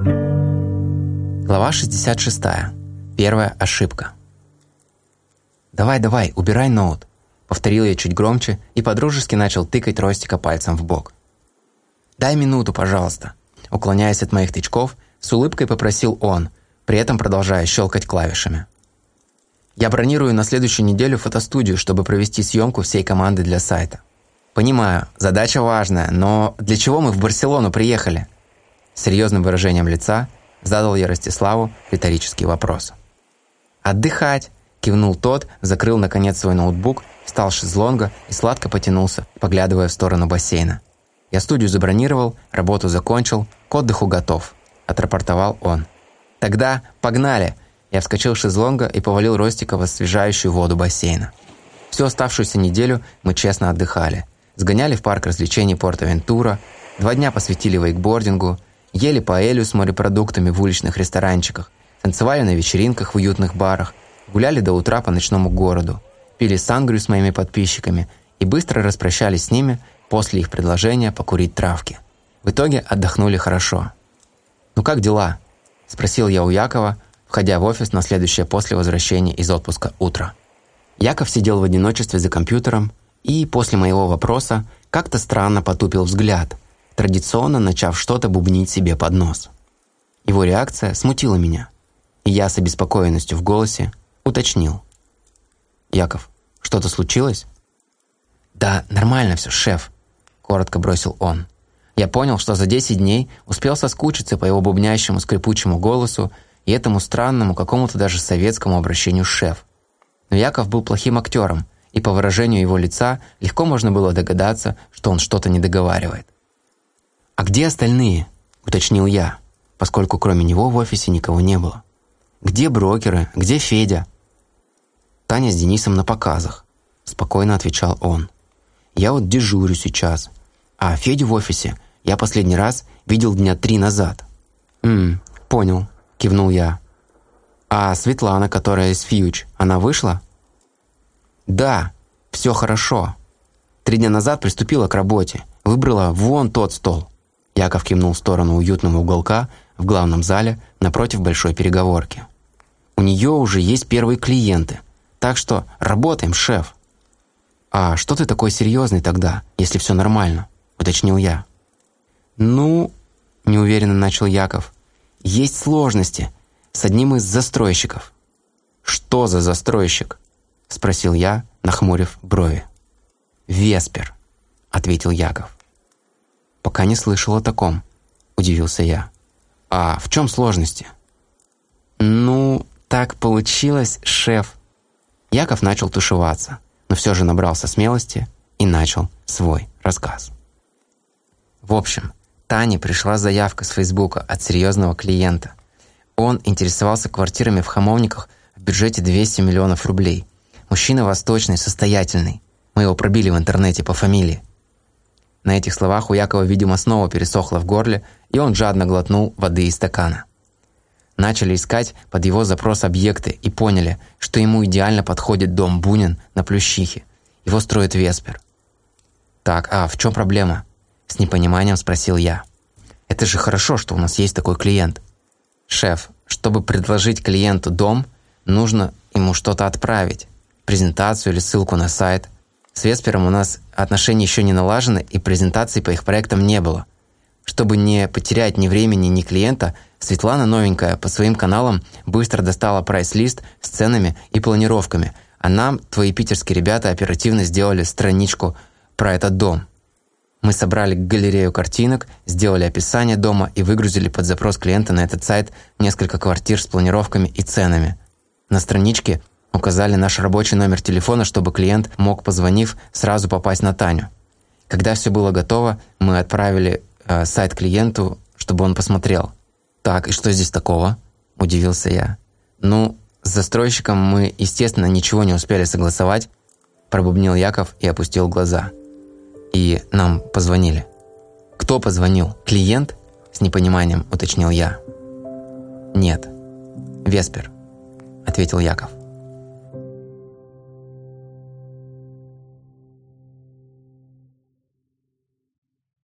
Глава 66. Первая ошибка. «Давай, давай, убирай ноут», — повторил я чуть громче и подружески начал тыкать Ростика пальцем в бок. «Дай минуту, пожалуйста», — уклоняясь от моих тычков, с улыбкой попросил он, при этом продолжая щелкать клавишами. «Я бронирую на следующую неделю фотостудию, чтобы провести съемку всей команды для сайта. Понимаю, задача важная, но для чего мы в Барселону приехали?» Серьезным выражением лица задал я Ростиславу риторический вопрос. «Отдыхать!» – кивнул тот, закрыл наконец свой ноутбук, встал с шезлонга и сладко потянулся, поглядывая в сторону бассейна. «Я студию забронировал, работу закончил, к отдыху готов», – отрапортовал он. «Тогда погнали!» Я вскочил с шезлонга и повалил Ростика в освежающую воду бассейна. Всю оставшуюся неделю мы честно отдыхали. Сгоняли в парк развлечений Порт-Авентура, два дня посвятили вейкбордингу, ели паэлью с морепродуктами в уличных ресторанчиках, танцевали на вечеринках в уютных барах, гуляли до утра по ночному городу, пили сангрию с моими подписчиками и быстро распрощались с ними после их предложения покурить травки. В итоге отдохнули хорошо. «Ну как дела?» – спросил я у Якова, входя в офис на следующее после возвращения из отпуска утро. Яков сидел в одиночестве за компьютером и после моего вопроса как-то странно потупил взгляд, традиционно начав что-то бубнить себе под нос. Его реакция смутила меня, и я с обеспокоенностью в голосе уточнил. «Яков, что-то случилось?» «Да, нормально все, шеф», – коротко бросил он. Я понял, что за 10 дней успел соскучиться по его бубнящему скрипучему голосу и этому странному, какому-то даже советскому обращению «шеф». Но Яков был плохим актером, и по выражению его лица легко можно было догадаться, что он что-то не договаривает. «А где остальные?» – уточнил я, поскольку кроме него в офисе никого не было. «Где брокеры? Где Федя?» «Таня с Денисом на показах», – спокойно отвечал он. «Я вот дежурю сейчас, а Федю в офисе я последний раз видел дня три назад». «Ммм, понял», – кивнул я. «А Светлана, которая из Фьюч, она вышла?» «Да, все хорошо. Три дня назад приступила к работе. Выбрала вон тот стол». Яков кивнул в сторону уютного уголка в главном зале напротив большой переговорки. «У нее уже есть первые клиенты, так что работаем, шеф». «А что ты такой серьезный тогда, если все нормально?» – уточнил я. «Ну...» – неуверенно начал Яков. «Есть сложности с одним из застройщиков». «Что за застройщик?» – спросил я, нахмурив брови. «Веспер», – ответил Яков. «Пока не слышал о таком», – удивился я. «А в чем сложности?» «Ну, так получилось, шеф». Яков начал тушеваться, но все же набрался смелости и начал свой рассказ. В общем, Тане пришла заявка с Фейсбука от серьезного клиента. Он интересовался квартирами в Хамовниках в бюджете 200 миллионов рублей. Мужчина восточный, состоятельный. Мы его пробили в интернете по фамилии. На этих словах у Якова, видимо, снова пересохло в горле, и он жадно глотнул воды из стакана. Начали искать под его запрос объекты и поняли, что ему идеально подходит дом Бунин на Плющихе. Его строит Веспер. Так, а в чем проблема? С непониманием спросил я. «Это же хорошо, что у нас есть такой клиент». «Шеф, чтобы предложить клиенту дом, нужно ему что-то отправить. Презентацию или ссылку на сайт. С Веспером у нас отношения еще не налажены, и презентаций по их проектам не было. Чтобы не потерять ни времени, ни клиента, Светлана новенькая по своим каналам быстро достала прайс-лист с ценами и планировками, а нам твои питерские ребята оперативно сделали страничку про этот дом. Мы собрали галерею картинок, сделали описание дома и выгрузили под запрос клиента на этот сайт несколько квартир с планировками и ценами. На страничке указали наш рабочий номер телефона, чтобы клиент мог, позвонив, сразу попасть на Таню. Когда все было готово, мы отправили э, сайт клиенту, чтобы он посмотрел. «Так, и что здесь такого?» – удивился я. «Ну, с застройщиком мы, естественно, ничего не успели согласовать», – пробубнил Яков и опустил глаза – и нам позвонили. Кто позвонил? Клиент? С непониманием уточнил я. Нет. Веспер, ответил Яков.